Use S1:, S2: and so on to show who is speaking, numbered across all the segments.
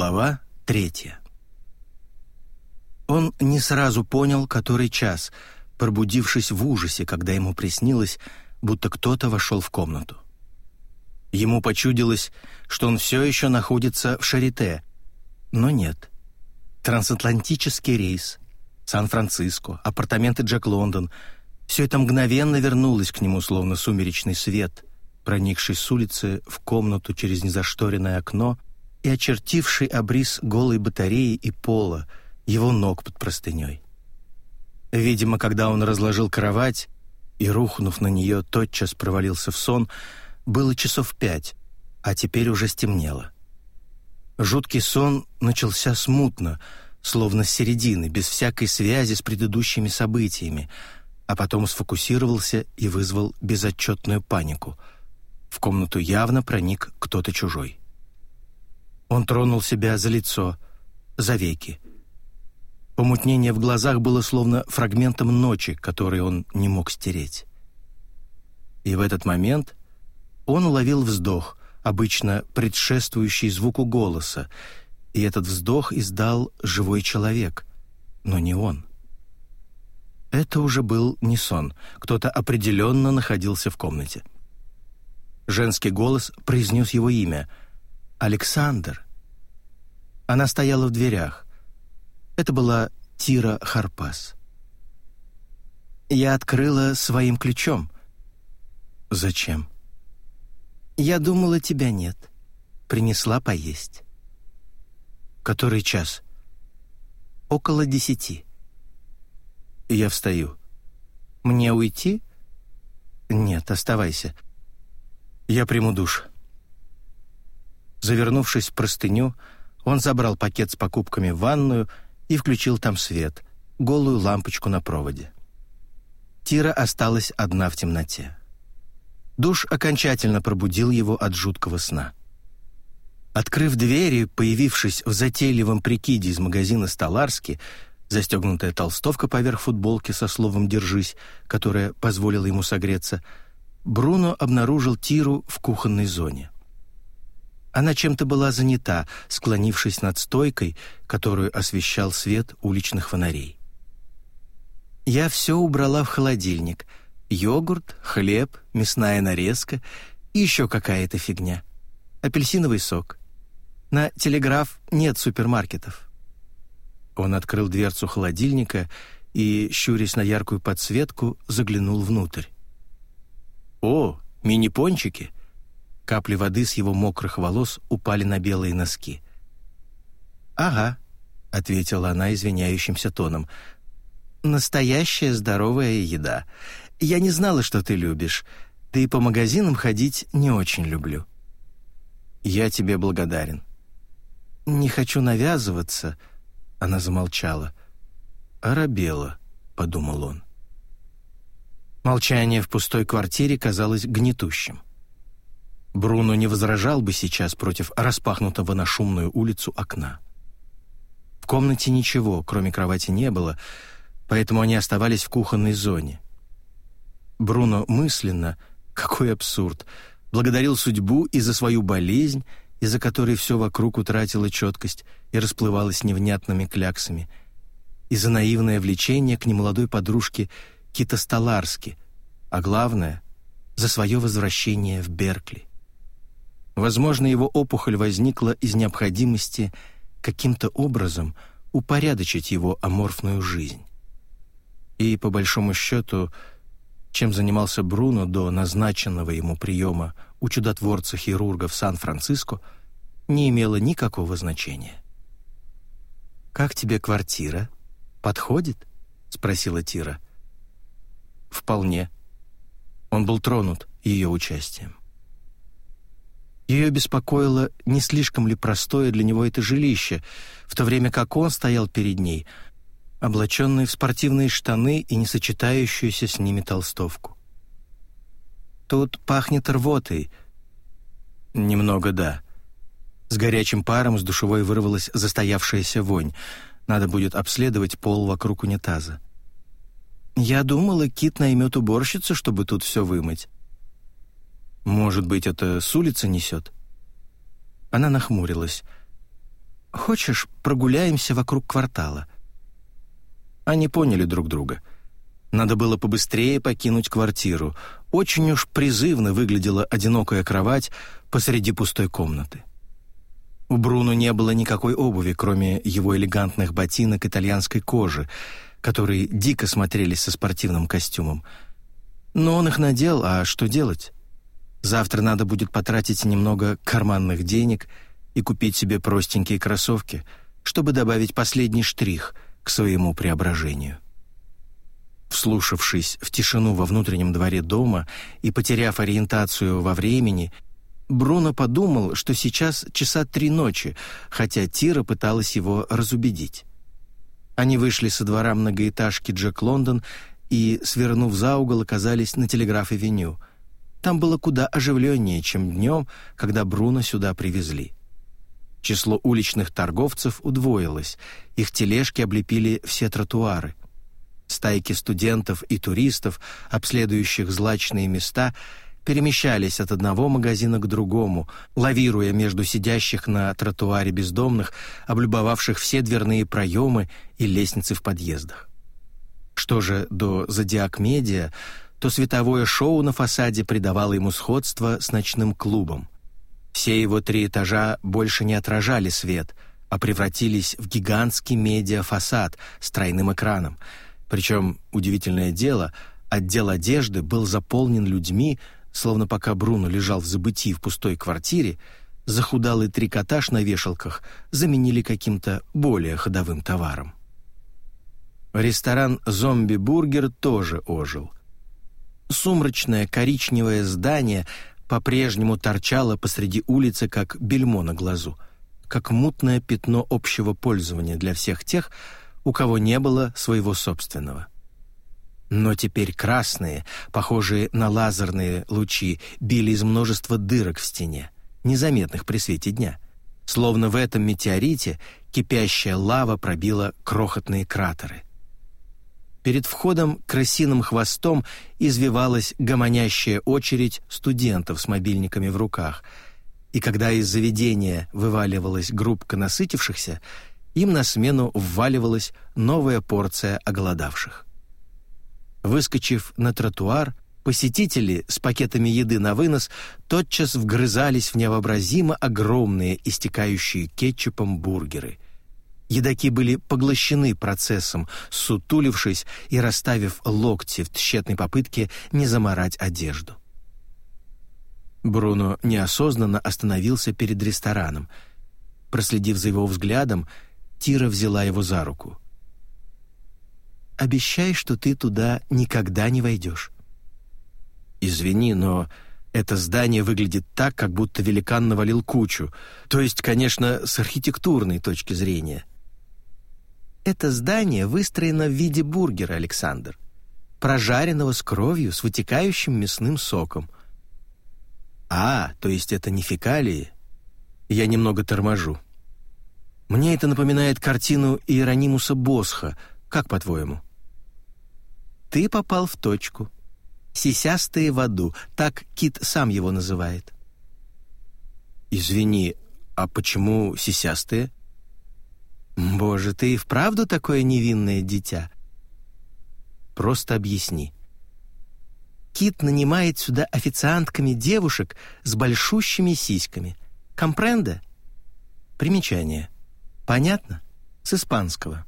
S1: Глава третья. Он не сразу понял, который час, пробудившись в ужасе, когда ему приснилось, будто кто-то вошел в комнату. Ему почудилось, что он все еще находится в Шарите, но нет. Трансатлантический рейс, Сан-Франциско, апартаменты Джек Лондон — все это мгновенно вернулось к нему, словно сумеречный свет, проникший с улицы в комнату через незашторенное окно — и очертивший обрис голой батареи и пола, его ног под простыней. Видимо, когда он разложил кровать и, рухнув на нее, тотчас провалился в сон, было часов пять, а теперь уже стемнело. Жуткий сон начался смутно, словно с середины, без всякой связи с предыдущими событиями, а потом сфокусировался и вызвал безотчетную панику. В комнату явно проник кто-то чужой. Он тронул себя за лицо, за веки. Помутнение в глазах было словно фрагментом ночи, который он не мог стереть. И в этот момент он уловил вздох, обычно предшествующий звуку голоса, и этот вздох издал живой человек, но не он. Это уже был не сон, кто-то определенно находился в комнате. Женский голос произнес его имя — Александр. Она стояла в дверях. Это была Тира Харпас. Я открыла своим ключом. Зачем? Я думала, тебя нет. Принесла поесть. Который час? Около десяти. Я встаю. Мне уйти? Нет, оставайся. Я приму душ. Завернувшись в простыню, он забрал пакет с покупками в ванную и включил там свет, голую лампочку на проводе. Тира осталась одна в темноте. Душ окончательно пробудил его от жуткого сна. Открыв двери, появившись в затейливом прикиде из магазина «Столарски», застегнутая толстовка поверх футболки со словом «держись», которая позволила ему согреться, Бруно обнаружил Тиру в кухонной зоне. Она чем-то была занята, склонившись над стойкой, которую освещал свет уличных фонарей. Я все убрала в холодильник. Йогурт, хлеб, мясная нарезка и еще какая-то фигня. Апельсиновый сок. На телеграф нет супермаркетов. Он открыл дверцу холодильника и, щурясь на яркую подсветку, заглянул внутрь. «О, мини-пончики!» Капли воды с его мокрых волос упали на белые носки. «Ага», — ответила она извиняющимся тоном. «Настоящая здоровая еда. Я не знала, что ты любишь. Да и по магазинам ходить не очень люблю». «Я тебе благодарен». «Не хочу навязываться», — она замолчала. «Арабела», — подумал он. Молчание в пустой квартире казалось гнетущим. Бруно не возражал бы сейчас против распахнутого на шумную улицу окна. В комнате ничего, кроме кровати, не было, поэтому они оставались в кухонной зоне. Бруно мысленно, какой абсурд, благодарил судьбу и за свою болезнь, из-за которой все вокруг утратило четкость и расплывалось невнятными кляксами, и за наивное влечение к немолодой подружке Кита Столарски, а главное — за свое возвращение в Беркли. Возможно, его опухоль возникла из необходимости каким-то образом упорядочить его аморфную жизнь. И, по большому счету, чем занимался Бруно до назначенного ему приема у чудотворца-хирурга в Сан-Франциско, не имело никакого значения. «Как тебе квартира? Подходит?» — спросила Тира. «Вполне». Он был тронут ее участием. Ее беспокоило, не слишком ли простое для него это жилище, в то время как он стоял перед ней, облаченный в спортивные штаны и не сочетающуюся с ними толстовку. «Тут пахнет рвотой». «Немного, да». С горячим паром с душевой вырвалась застоявшаяся вонь. Надо будет обследовать пол вокруг унитаза. «Я думала, Кит наймет уборщицу, чтобы тут все вымыть». Может быть, это с улицы несет? Она нахмурилась. хочешь, прогуляемся вокруг квартала?» Они поняли друг друга. Надо было побыстрее покинуть квартиру. Очень уж призывно выглядела одинокая кровать посреди пустой комнаты. У Бруно не было никакой обуви, кроме его элегантных ботинок итальянской кожи, которые дико смотрелись со спортивным костюмом. Но он их надел, а что делать? Завтра надо будет потратить немного карманных денег и купить себе простенькие кроссовки, чтобы добавить последний штрих к своему преображению. Вслушавшись в тишину во внутреннем дворе дома и потеряв ориентацию во времени, Бруно подумал, что сейчас часа три ночи, хотя Тира пыталась его разубедить. Они вышли со двора многоэтажки Джек Лондон и, свернув за угол, оказались на телеграф-авеню. Там было куда оживленнее, чем днем, когда Бруно сюда привезли. Число уличных торговцев удвоилось, их тележки облепили все тротуары. Стайки студентов и туристов, обследующих злачные места — перемещались от одного магазина к другому, лавируя между сидящих на тротуаре бездомных, облюбовавших все дверные проемы и лестницы в подъездах. Что же до «Зодиак Медиа», то световое шоу на фасаде придавало ему сходство с ночным клубом. Все его три этажа больше не отражали свет, а превратились в гигантский медиафасад с тройным экраном. Причем, удивительное дело, отдел одежды был заполнен людьми, словно пока Бруно лежал в забытии в пустой квартире, захудалый трикотаж на вешалках заменили каким-то более ходовым товаром. Ресторан «Зомби-бургер» тоже ожил. Сумрачное коричневое здание по-прежнему торчало посреди улицы, как бельмо на глазу, как мутное пятно общего пользования для всех тех, у кого не было своего собственного. Но теперь красные, похожие на лазерные лучи, били из множества дырок в стене, незаметных при свете дня. Словно в этом метеорите кипящая лава пробила крохотные кратеры. Перед входом крысиным хвостом извивалась гомонящая очередь студентов с мобильниками в руках, и когда из заведения вываливалась группка насытившихся, им на смену вваливалась новая порция оголодавших. Выскочив на тротуар, посетители с пакетами еды на вынос тотчас вгрызались в невообразимо огромные, истекающие кетчупом бургеры. Едаки были поглощены процессом, сутулившись и расставив локти в тщетной попытке не заморать одежду. Бруно неосознанно остановился перед рестораном. Проследив за его взглядом, Тира взяла его за руку обещай, что ты туда никогда не войдешь». «Извини, но это здание выглядит так, как будто великан навалил кучу. То есть, конечно, с архитектурной точки зрения». «Это здание выстроено в виде бургера, Александр. Прожаренного с кровью, с вытекающим мясным соком». «А, то есть это не фекалии?» Я немного торможу. Мне это напоминает картину Иеронимуса Босха. Как, по-твоему?» Ты попал в точку. Сисястые в аду, так Кит сам его называет. Извини, а почему сисястые? Боже, ты и вправду такое невинное дитя? Просто объясни. Кит нанимает сюда официантками девушек с большущими сиськами. Компренде? Примечание. Понятно? С испанского.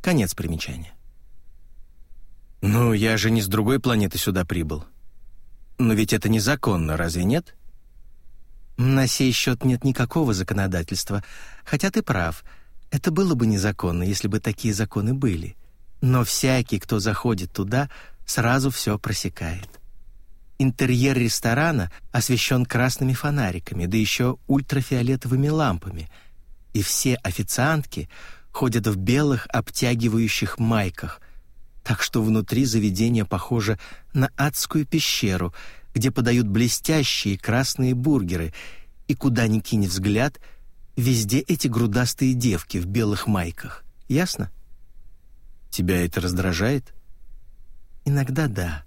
S1: Конец примечания. «Ну, я же не с другой планеты сюда прибыл. Но ведь это незаконно, разве нет?» «На сей счет нет никакого законодательства, хотя ты прав. Это было бы незаконно, если бы такие законы были. Но всякий, кто заходит туда, сразу все просекает. Интерьер ресторана освещен красными фонариками, да еще ультрафиолетовыми лампами, и все официантки ходят в белых обтягивающих майках, так что внутри заведение похоже на адскую пещеру, где подают блестящие красные бургеры, и куда ни кинь взгляд, везде эти грудастые девки в белых майках. Ясно? Тебя это раздражает? Иногда да.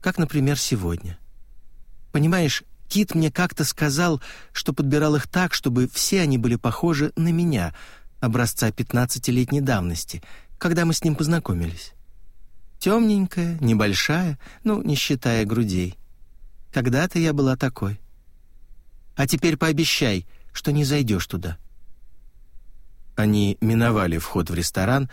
S1: Как, например, сегодня. Понимаешь, Кит мне как-то сказал, что подбирал их так, чтобы все они были похожи на меня, образца 15-летней давности, когда мы с ним познакомились. Темненькая, небольшая, ну, не считая грудей. Когда-то я была такой. А теперь пообещай, что не зайдешь туда». Они миновали вход в ресторан,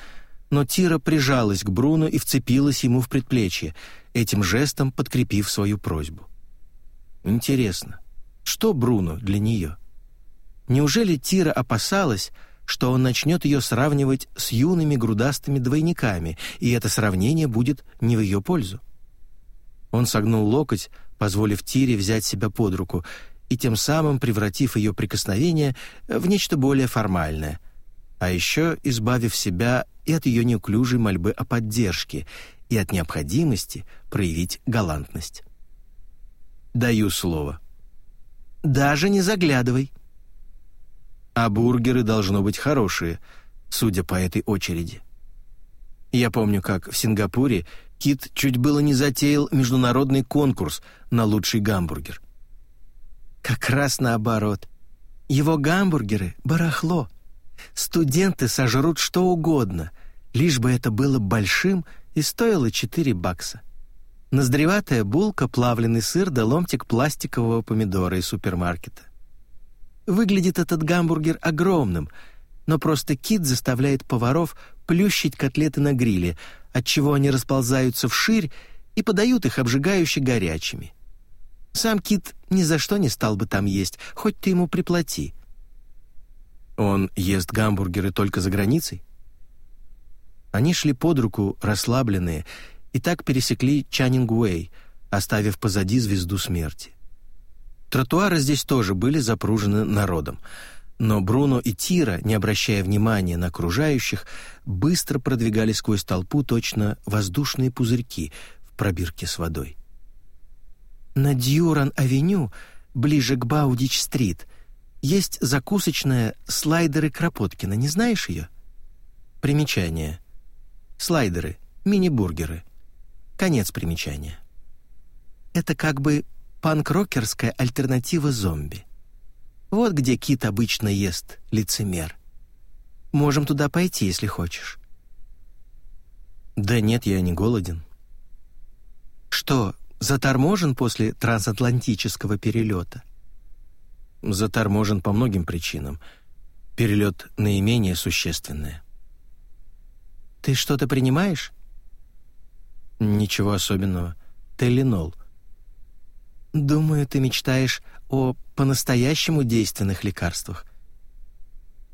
S1: но Тира прижалась к Бруно и вцепилась ему в предплечье, этим жестом подкрепив свою просьбу. Интересно, что Бруно для нее? Неужели Тира опасалась, что он начнет ее сравнивать с юными грудастыми двойниками, и это сравнение будет не в ее пользу? Он согнул локоть, позволив Тире взять себя под руку, и тем самым превратив ее прикосновение в нечто более формальное, а еще избавив себя и от ее неуклюжей мольбы о поддержке, и от необходимости проявить галантность. «Даю слово». «Даже не заглядывай». «А бургеры должно быть хорошие, судя по этой очереди». Я помню, как в Сингапуре Кит чуть было не затеял международный конкурс на лучший гамбургер. Как раз наоборот. Его гамбургеры — барахло. Студенты сожрут что угодно, лишь бы это было большим и стоило 4 бакса. Ноздреватая булка, плавленый сыр да ломтик пластикового помидора из супермаркета. Выглядит этот гамбургер огромным, но просто кит заставляет поваров плющить котлеты на гриле, отчего они расползаются вширь и подают их обжигающе горячими. Сам Кит ни за что не стал бы там есть, хоть ты ему приплати. Он ест гамбургеры только за границей? Они шли под руку, расслабленные, и так пересекли Чаннинг-Уэй, оставив позади звезду смерти. Тротуары здесь тоже были запружены народом, но Бруно и Тира, не обращая внимания на окружающих, быстро продвигались сквозь толпу точно воздушные пузырьки в пробирке с водой. На Дьюран-авеню, ближе к Баудич-стрит, есть закусочная «Слайдеры Кропоткина». Не знаешь ее? Примечание. Слайдеры, мини-бургеры. Конец примечания. Это как бы панк-рокерская альтернатива зомби. Вот где Кит обычно ест, лицемер. Можем туда пойти, если хочешь. Да нет, я не голоден. Что, заторможен после трансатлантического перелета? Заторможен по многим причинам. Перелет наименее существенное. Ты что-то принимаешь? Ничего особенного. Теленол. Думаю, ты мечтаешь о по-настоящему действенных лекарствах.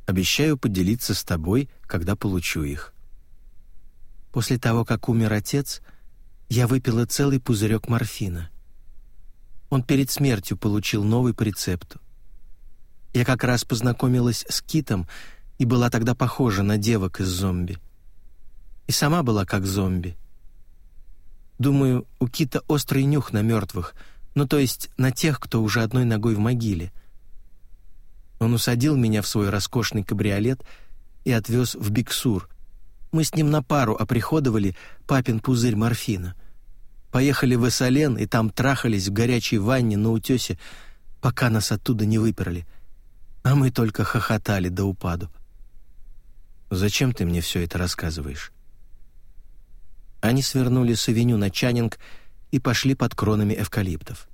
S1: Обещаю поделиться с тобой, когда получу их. После того, как умер отец, я выпила целый пузырек морфина. Он перед смертью получил новый по рецепту. Я как раз познакомилась с Китом и была тогда похожа на девок из зомби. И сама была как зомби. Думаю, у Кита острый нюх на мертвых, ну то есть на тех, кто уже одной ногой в могиле. Он усадил меня в свой роскошный кабриолет и отвез в Биксур, мы с ним на пару оприходовали папин пузырь морфина. Поехали в Эссален и там трахались в горячей ванне на утесе, пока нас оттуда не выперли. А мы только хохотали до упаду. «Зачем ты мне все это рассказываешь?» Они свернули с авеню на Чанинг и пошли под кронами эвкалиптов.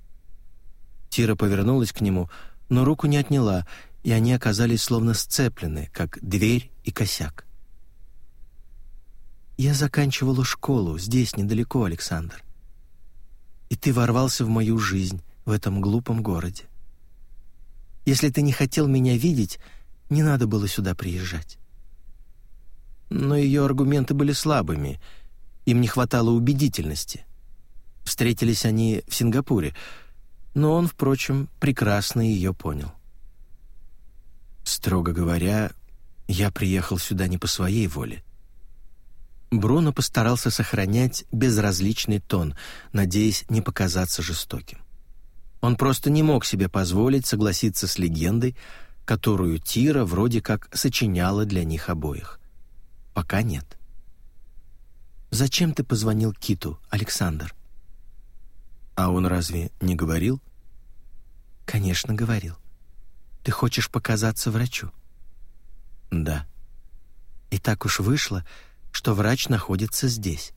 S1: Тира повернулась к нему, но руку не отняла, и они оказались словно сцеплены, как дверь и косяк. Я заканчивала школу здесь, недалеко, Александр. И ты ворвался в мою жизнь в этом глупом городе. Если ты не хотел меня видеть, не надо было сюда приезжать. Но ее аргументы были слабыми, им не хватало убедительности. Встретились они в Сингапуре, но он, впрочем, прекрасно ее понял. Строго говоря, я приехал сюда не по своей воле. Бруно постарался сохранять безразличный тон, надеясь не показаться жестоким. Он просто не мог себе позволить согласиться с легендой, которую Тира вроде как сочиняла для них обоих. Пока нет. «Зачем ты позвонил Киту, Александр?» «А он разве не говорил?» «Конечно, говорил. Ты хочешь показаться врачу?» «Да». «И так уж вышло, что врач находится здесь».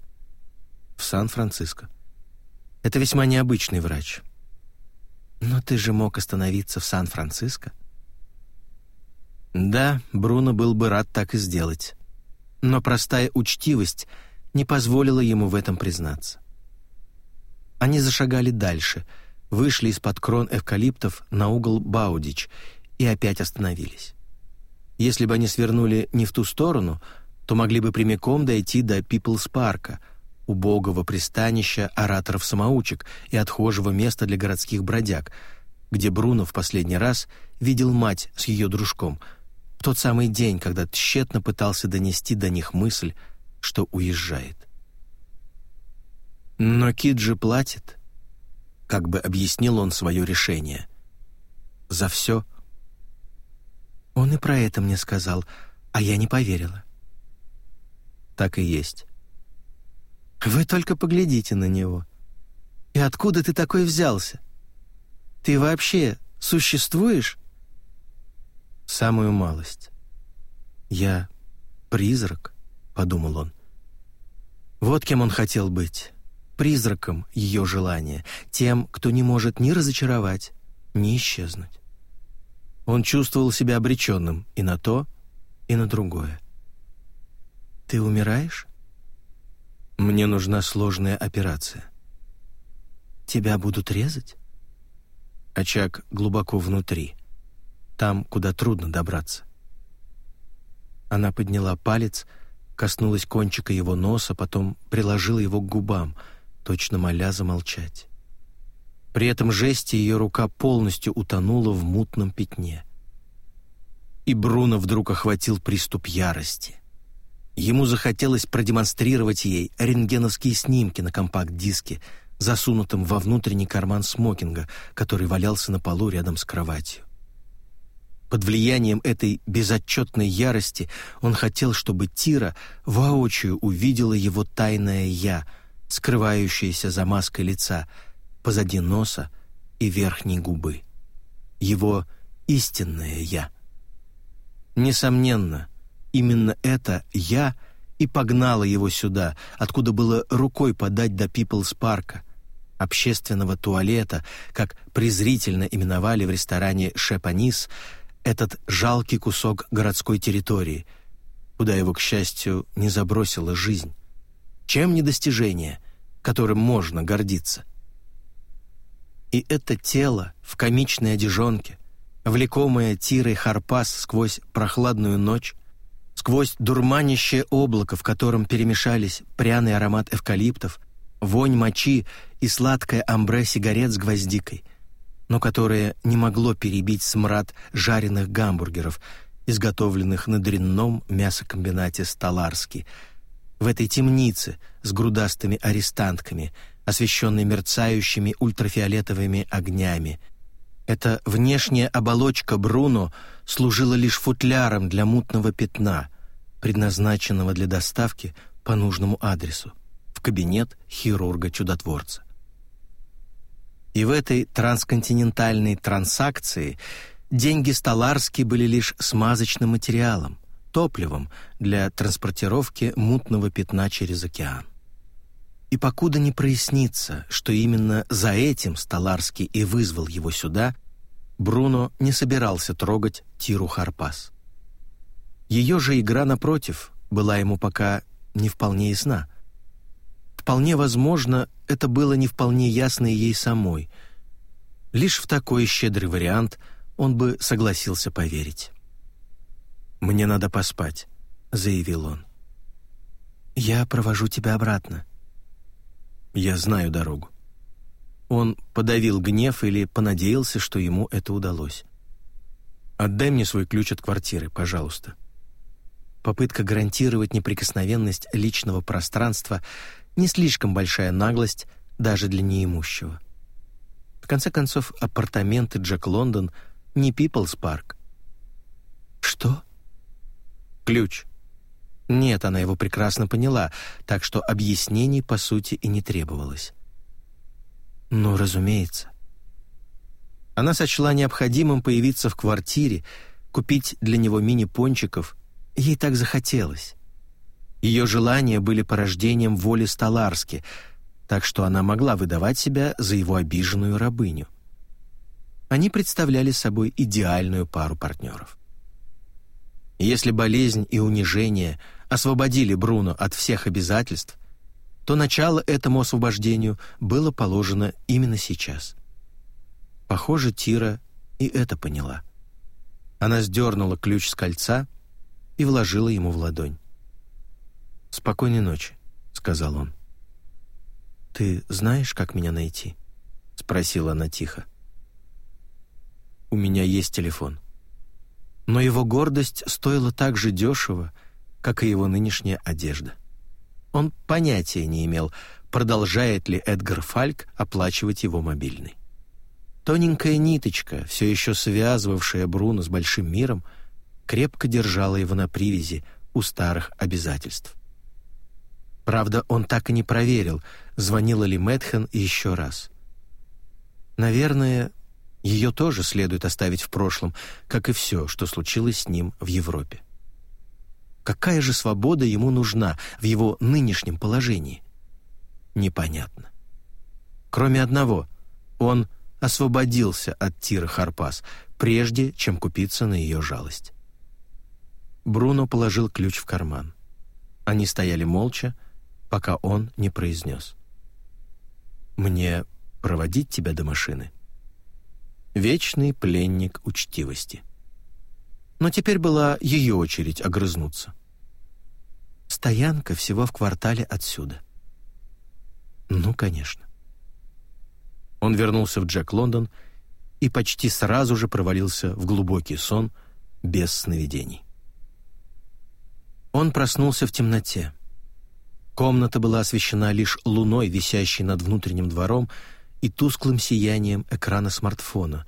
S1: «В Сан-Франциско». «Это весьма необычный врач». «Но ты же мог остановиться в Сан-Франциско?» Да, Бруно был бы рад так и сделать. Но простая учтивость не позволила ему в этом признаться. Они зашагали дальше, вышли из-под крон эвкалиптов на угол Баудич и опять остановились. Если бы они свернули не в ту сторону, то могли бы прямиком дойти до Пиплс-парка, убогого пристанища ораторов-самоучек и отхожего места для городских бродяг, где Бруно в последний раз видел мать с ее дружком — в тот самый день, когда тщетно пытался донести до них мысль, что уезжает. Но Кит же платит, как бы объяснил он свое решение. За все. Он и про это мне сказал, а я не поверила. Так и есть. Вы только поглядите на него. И откуда ты такой взялся? Ты вообще существуешь? Самую малость. Я призрак, подумал он. Вот кем он хотел быть призраком ее желания, тем, кто не может ни разочаровать, ни исчезнуть. Он чувствовал себя обреченным и на то, и на другое. «Ты умираешь?» «Мне нужна сложная операция». «Тебя будут резать?» Очаг глубоко внутри, там, куда трудно добраться. Она подняла палец, коснулась кончика его носа, потом приложила его к губам — точно моля замолчать. При этом жесте ее рука полностью утонула в мутном пятне. И Бруно вдруг охватил приступ ярости. Ему захотелось продемонстрировать ей рентгеновские снимки на компакт-диске, засунутом во внутренний карман смокинга, который валялся на полу рядом с кроватью. Под влиянием этой безотчетной ярости он хотел, чтобы Тира воочию увидела его тайное «я», скрывающееся за маской лица, позади носа и верхней губы. Его истинное «я». Несомненно, именно это «я» и погнало его сюда, откуда было рукой подать до Пиплс-парка, общественного туалета, как презрительно именовали в ресторане «Шепанис» этот жалкий кусок городской территории, куда его, к счастью, не забросила жизнь. Чем не достижение, которым можно гордиться? И это тело в комичной одежонке, влекомое тирой харпас сквозь прохладную ночь, сквозь дурманящее облако, в котором перемешались пряный аромат эвкалиптов, вонь мочи и сладкое амбре сигарет с гвоздикой, но которое не могло перебить смрад жареных гамбургеров, изготовленных на дрянном мясокомбинате «Столарский», в этой темнице с грудастыми арестантками, освещенной мерцающими ультрафиолетовыми огнями. Эта внешняя оболочка Бруно служила лишь футляром для мутного пятна, предназначенного для доставки по нужному адресу в кабинет хирурга-чудотворца. И в этой трансконтинентальной транзакции деньги Столарски были лишь смазочным материалом, топливом для транспортировки мутного пятна через океан. И покуда не прояснится, что именно за этим Столарский и вызвал его сюда, Бруно не собирался трогать Тиру Харпас. Ее же игра, напротив, была ему пока не вполне ясна. Вполне возможно, это было не вполне ясно ей самой. Лишь в такой щедрый вариант он бы согласился поверить. «Мне надо поспать», — заявил он. «Я провожу тебя обратно». «Я знаю дорогу». Он подавил гнев или понадеялся, что ему это удалось. «Отдай мне свой ключ от квартиры, пожалуйста». Попытка гарантировать неприкосновенность личного пространства не слишком большая наглость даже для неимущего. В конце концов, апартаменты Джек Лондон не Пиплс Парк. «Что?» ключ. Нет, она его прекрасно поняла, так что объяснений, по сути, и не требовалось. Ну, разумеется. Она сочла необходимым появиться в квартире, купить для него мини-пончиков. Ей так захотелось. Ее желания были порождением воли Столарски, так что она могла выдавать себя за его обиженную рабыню. Они представляли собой идеальную пару партнеров. Если болезнь и унижение освободили Бруно от всех обязательств, то начало этому освобождению было положено именно сейчас. Похоже, Тира и это поняла. Она сдернула ключ с кольца и вложила ему в ладонь. «Спокойной ночи», — сказал он. «Ты знаешь, как меня найти?» — спросила она тихо. «У меня есть телефон». Но его гордость стоила так же дешево, как и его нынешняя одежда. Он понятия не имел, продолжает ли Эдгар Фальк оплачивать его мобильный. Тоненькая ниточка, все еще связывавшая Бруно с большим миром, крепко держала его на привязи у старых обязательств. Правда, он так и не проверил, звонила ли Мэтхен еще раз. Наверное, ее тоже следует оставить в прошлом, как и все, что случилось с ним в Европе. Какая же свобода ему нужна в его нынешнем положении? Непонятно. Кроме одного, он освободился от Тиры Харпас, прежде чем купиться на ее жалость. Бруно положил ключ в карман. Они стояли молча, пока он не произнес. «Мне проводить тебя до машины?» Вечный пленник учтивости. Но теперь была ее очередь огрызнуться. Стоянка всего в квартале отсюда. Ну, конечно. Он вернулся в Джек Лондон и почти сразу же провалился в глубокий сон без сновидений. Он проснулся в темноте. Комната была освещена лишь луной, висящей над внутренним двором, и тусклым сиянием экрана смартфона,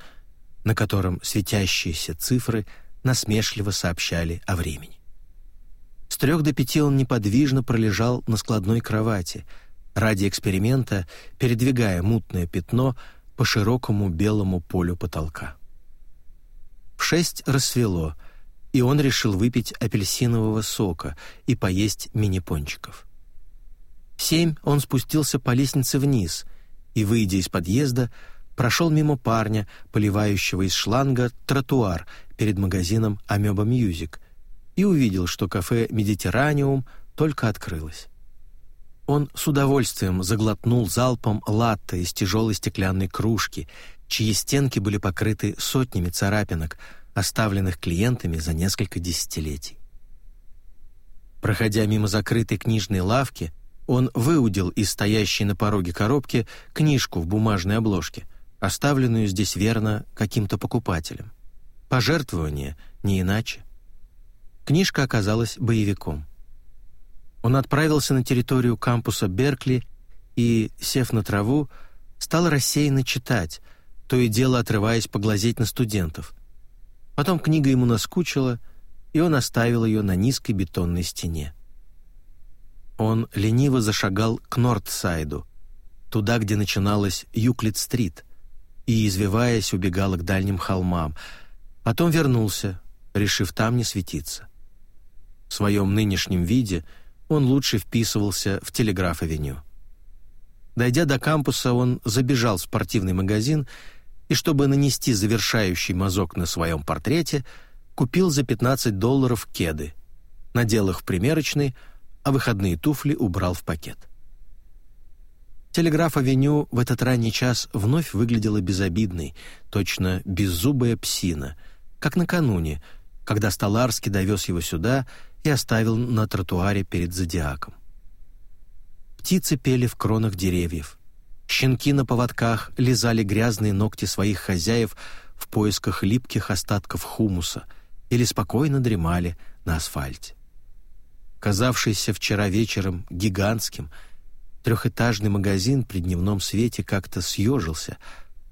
S1: на котором светящиеся цифры насмешливо сообщали о времени. Трех до пяти он неподвижно пролежал на складной кровати — ради эксперимента передвигая мутное пятно по широкому белому полю потолка. В шесть рассвело, и он решил выпить апельсинового сока и поесть мини-пончиков. В семь он спустился по лестнице вниз и, выйдя из подъезда, прошел мимо парня, поливающего из шланга тротуар перед магазином «Amoeba Music», и увидел, что кафе «Mediterraneum» только открылось. Он с удовольствием заглотнул залпом латте из тяжелой стеклянной кружки, чьи стенки были покрыты сотнями царапинок, оставленных клиентами за несколько десятилетий. Проходя мимо закрытой книжной лавки, он выудил из стоящей на пороге коробки книжку в бумажной обложке, оставленную здесь верно каким-то покупателем. Пожертвование, не иначе. Книжка оказалась боевиком. Он отправился на территорию кампуса Беркли и, сев на траву, стал рассеянно читать, то и дело отрываясь поглазеть на студентов. Потом книга ему наскучила, и он оставил ее на низкой бетонной стене. Он лениво зашагал к Нордсайду, туда, где начиналась Юклид-стрит, и, извиваясь, убегал к дальним холмам. Потом вернулся, решив там не светиться. В своем нынешнем виде — он лучше вписывался в телеграф-авеню. Дойдя до кампуса, он забежал в спортивный магазин и, чтобы нанести завершающий мазок на своем портрете, купил за 15 долларов кеды, надел их в примерочный, а выходные туфли убрал в пакет. Телеграф-авеню в этот ранний час вновь выглядела безобидной, точно беззубая псина, как накануне, когда Столарский довез его сюда — и оставил на тротуаре перед зодиаком. Птицы пели в кронах деревьев. Щенки на поводках лизали грязные ногти своих хозяев в поисках липких остатков хумуса или спокойно дремали на асфальте. Казавшийся вчера вечером гигантским, трехэтажный магазин при дневном свете как-то съежился,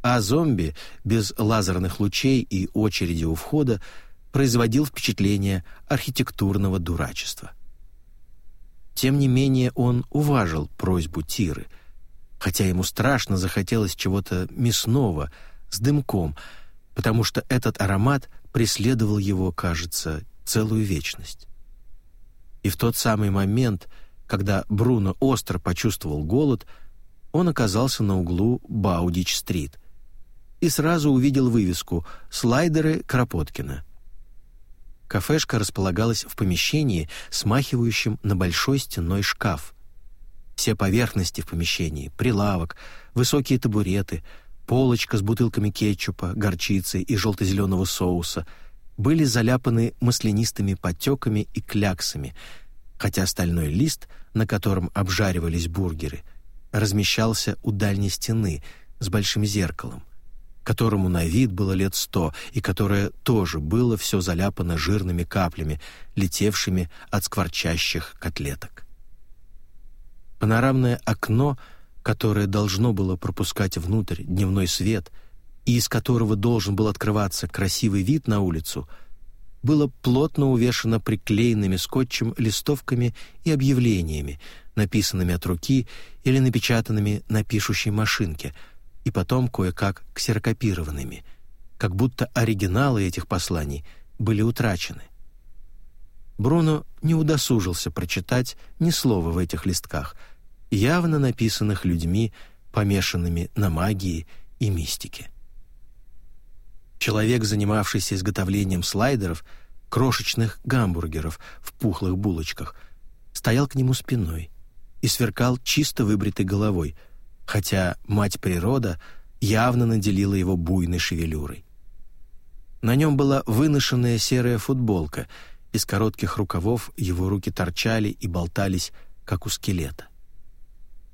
S1: а зомби без лазерных лучей и очереди у входа производил впечатление архитектурного дурачества. Тем не менее он уважил просьбу Тиры, хотя ему страшно захотелось чего-то мясного, с дымком, потому что этот аромат преследовал его, кажется, целую вечность. И в тот самый момент, когда Бруно остро почувствовал голод, он оказался на углу Баудич-стрит и сразу увидел вывеску «Слайдеры Кропоткина». Кафешка располагалась в помещении, смахивающем на большой стенной шкаф. Все поверхности в помещении, прилавок, высокие табуреты, полочка с бутылками кетчупа, горчицы и желто-зеленого соуса были заляпаны маслянистыми потеками и кляксами, хотя стальной лист, на котором обжаривались бургеры, размещался у дальней стены с большим зеркалом которому на вид было лет сто и которое тоже было все заляпано жирными каплями, летевшими от скворчащих котлеток. Панорамное окно, которое должно было пропускать внутрь дневной свет и из которого должен был открываться красивый вид на улицу, было плотно увешано приклеенными скотчем листовками и объявлениями, написанными от руки или напечатанными на пишущей машинке — и потом кое-как ксерокопированными, как будто оригиналы этих посланий были утрачены. Бруно не удосужился прочитать ни слова в этих листках, явно написанных людьми, помешанными на магии и мистике. Человек, занимавшийся изготовлением слайдеров, крошечных гамбургеров в пухлых булочках, стоял к нему спиной и сверкал чисто выбритой головой — хотя мать природа явно наделила его буйной шевелюрой. На нем была выношенная серая футболка, из коротких рукавов его руки торчали и болтались, как у скелета.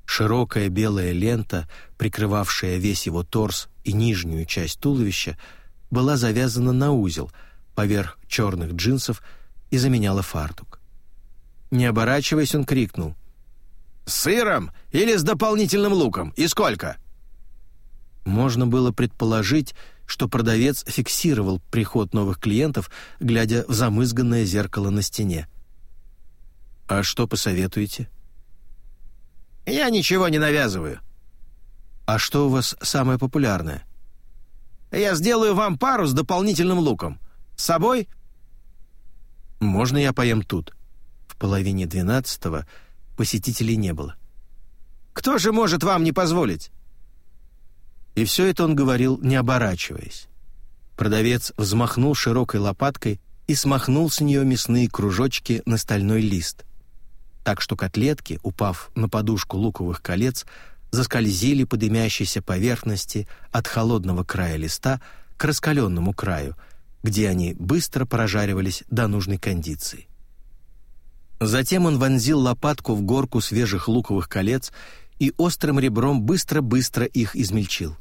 S1: Широкая белая лента, прикрывавшая весь его торс и нижнюю часть туловища, была завязана на узел поверх черных джинсов и заменяла фартук. Не оборачиваясь, он крикнул. «С сыром или с дополнительным луком? И сколько?» Можно было предположить, что продавец фиксировал приход новых клиентов, глядя в замызганное зеркало на стене. «А что посоветуете?» «Я ничего не навязываю». «А что у вас самое популярное?» «Я сделаю вам пару с дополнительным луком. С собой?» «Можно я поем тут?» В половине двенадцатого посетителей не было. «Кто же может вам не позволить?» И все это он говорил, не оборачиваясь. Продавец взмахнул широкой лопаткой и смахнул с нее мясные кружочки на стальной лист. Так что котлетки, упав на подушку луковых колец, заскользили по дымящейся поверхности от холодного края листа к раскаленному краю, где они быстро прожаривались до нужной кондиции. Затем он вонзил лопатку в горку свежих луковых колец и острым ребром быстро-быстро их измельчил.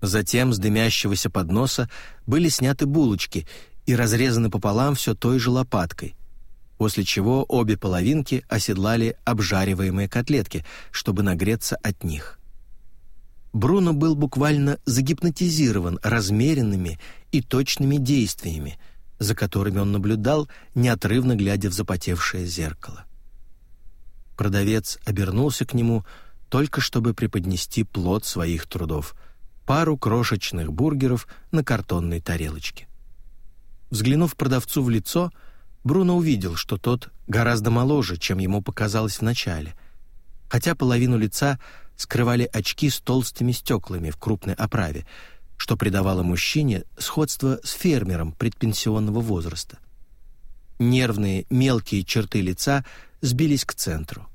S1: Затем с дымящегося подноса были сняты булочки и разрезаны пополам все той же лопаткой, после чего обе половинки оседлали обжариваемые котлетки, чтобы нагреться от них. Бруно был буквально загипнотизирован размеренными и точными действиями — за которыми он наблюдал, неотрывно глядя в запотевшее зеркало. Продавец обернулся к нему только чтобы преподнести плод своих трудов — пару крошечных бургеров на картонной тарелочке. Взглянув продавцу в лицо, Бруно увидел, что тот гораздо моложе, чем ему показалось вначале, хотя половину лица скрывали очки с толстыми стеклами в крупной оправе — что придавало мужчине сходство с фермером предпенсионного возраста. Нервные мелкие черты лица сбились к центру.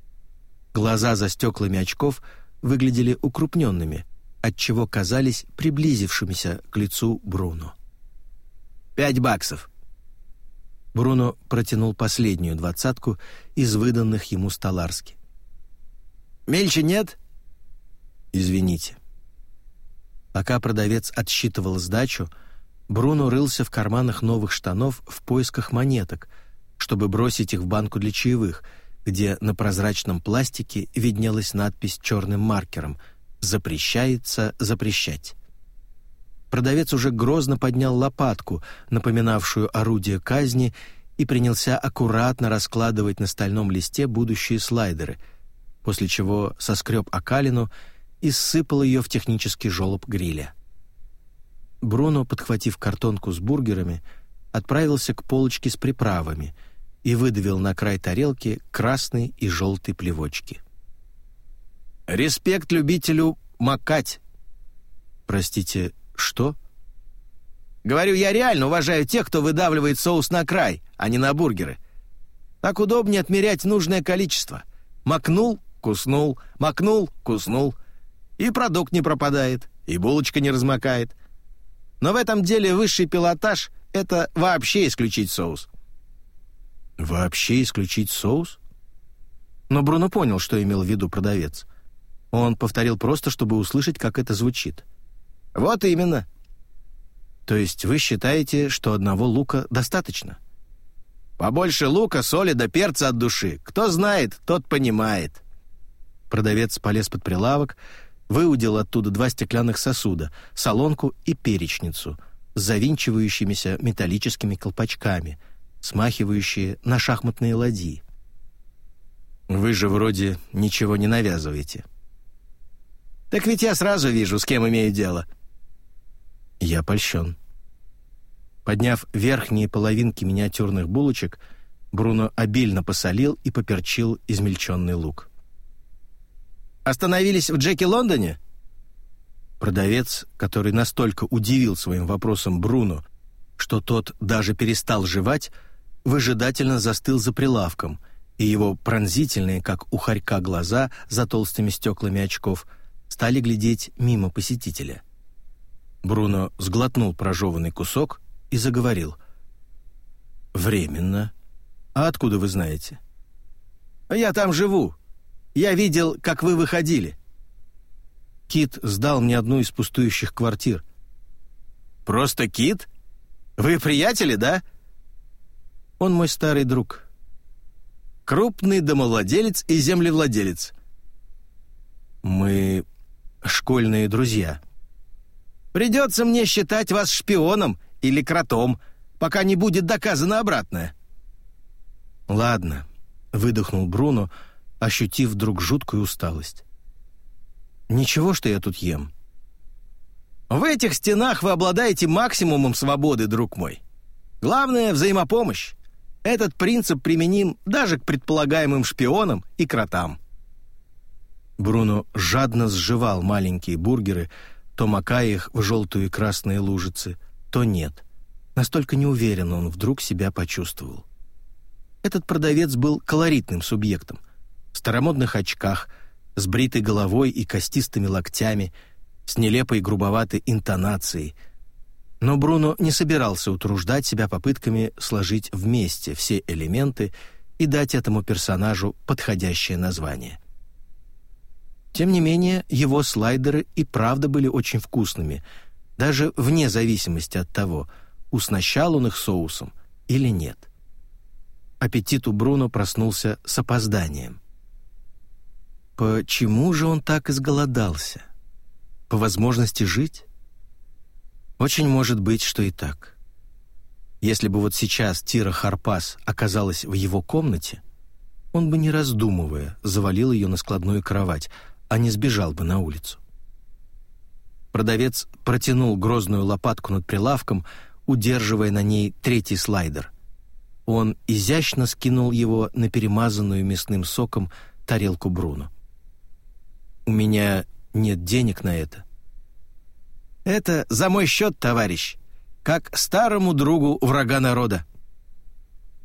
S1: Глаза за стеклами очков выглядели укрупненными, отчего казались приблизившимися к лицу Бруно. «Пять баксов!» Бруно протянул последнюю двадцатку из выданных ему столарски. «Мельче нет?» «Извините». Пока продавец отсчитывал сдачу, Бруно рылся в карманах новых штанов в поисках монеток, чтобы бросить их в банку для чаевых, где на прозрачном пластике виднелась надпись черным маркером «Запрещается запрещать». Продавец уже грозно поднял лопатку, напоминавшую орудие казни, и принялся аккуратно раскладывать на стальном листе будущие слайдеры, после чего соскреб окалину и сыпал ее в технический желоб гриля. Бруно, подхватив картонку с бургерами, отправился к полочке с приправами и выдавил на край тарелки красный и желтый плевочки. «Респект любителю макать!» «Простите, что?» «Говорю, я реально уважаю тех, кто выдавливает соус на край, а не на бургеры. Так удобнее отмерять нужное количество. Макнул — куснул, макнул — куснул. И продукт не пропадает, и булочка не размокает. Но в этом деле высший пилотаж — это вообще исключить соус». «Вообще исключить соус?» Но Бруно понял, что имел в виду продавец. Он повторил просто, чтобы услышать, как это звучит. «Вот именно». «То есть вы считаете, что одного лука достаточно?» «Побольше лука, соли да перца от души. Кто знает, тот понимает». Продавец полез под прилавок, выудил оттуда два стеклянных сосуда, солонку и перечницу с завинчивающимися металлическими колпачками, смахивающие на шахматные ладьи. «Вы же вроде ничего не навязываете». «Так ведь я сразу вижу, с кем имею дело», я польщен. Подняв верхние половинки миниатюрных булочек, Бруно обильно посолил и поперчил измельченный лук. «Остановились в Джеки Лондоне?» Продавец, который настолько удивил своим вопросом Бруно, что тот даже перестал жевать, выжидательно застыл за прилавком, и его пронзительные, как у хорька, глаза за толстыми стеклами очков стали глядеть мимо посетителя. Бруно сглотнул прожеванный кусок и заговорил. «Временно. А откуда вы знаете?» «Я там живу. Я видел, как вы выходили». Кит сдал мне одну из пустующих квартир. «Просто Кит? Вы приятели, да?» «Он мой старый друг». «Крупный домовладелец и землевладелец». «Мы школьные друзья», Придется мне считать вас шпионом или кротом, пока не будет доказано обратное». «Ладно», — выдохнул Бруно, ощутив вдруг жуткую усталость. «Ничего, что я тут ем». «В этих стенах вы обладаете максимумом свободы, друг мой. Главное — взаимопомощь. Этот принцип применим даже к предполагаемым шпионам и кротам». Бруно жадно сживал маленькие бургеры, то макая их в желтую и красные лужицы, то нет. Настолько неуверенно он вдруг себя почувствовал. Этот продавец был колоритным субъектом. Старомодных очках, с бритой головой и костистыми локтями, с нелепой грубоватой интонацией. Но Бруно не собирался утруждать себя попытками сложить вместе все элементы и дать этому персонажу подходящее название — тем не менее, его слайдеры и правда были очень вкусными, даже вне зависимости от того, уснащал он их соусом или нет. Аппетит у Бруно проснулся с опозданием. Почему же он так изголодался? По возможности жить? Очень может быть, что и так. Если бы вот сейчас Тира Харпас оказалась в его комнате, он бы, не раздумывая, завалил ее на складную кровать, а не сбежал бы на улицу. Продавец протянул грозную лопатку над прилавком, удерживая на ней третий слайдер. Он изящно скинул его на перемазанную мясным соком тарелку Бруно. «У меня нет денег на это». «Это за мой счет, товарищ, как старому другу врага народа»,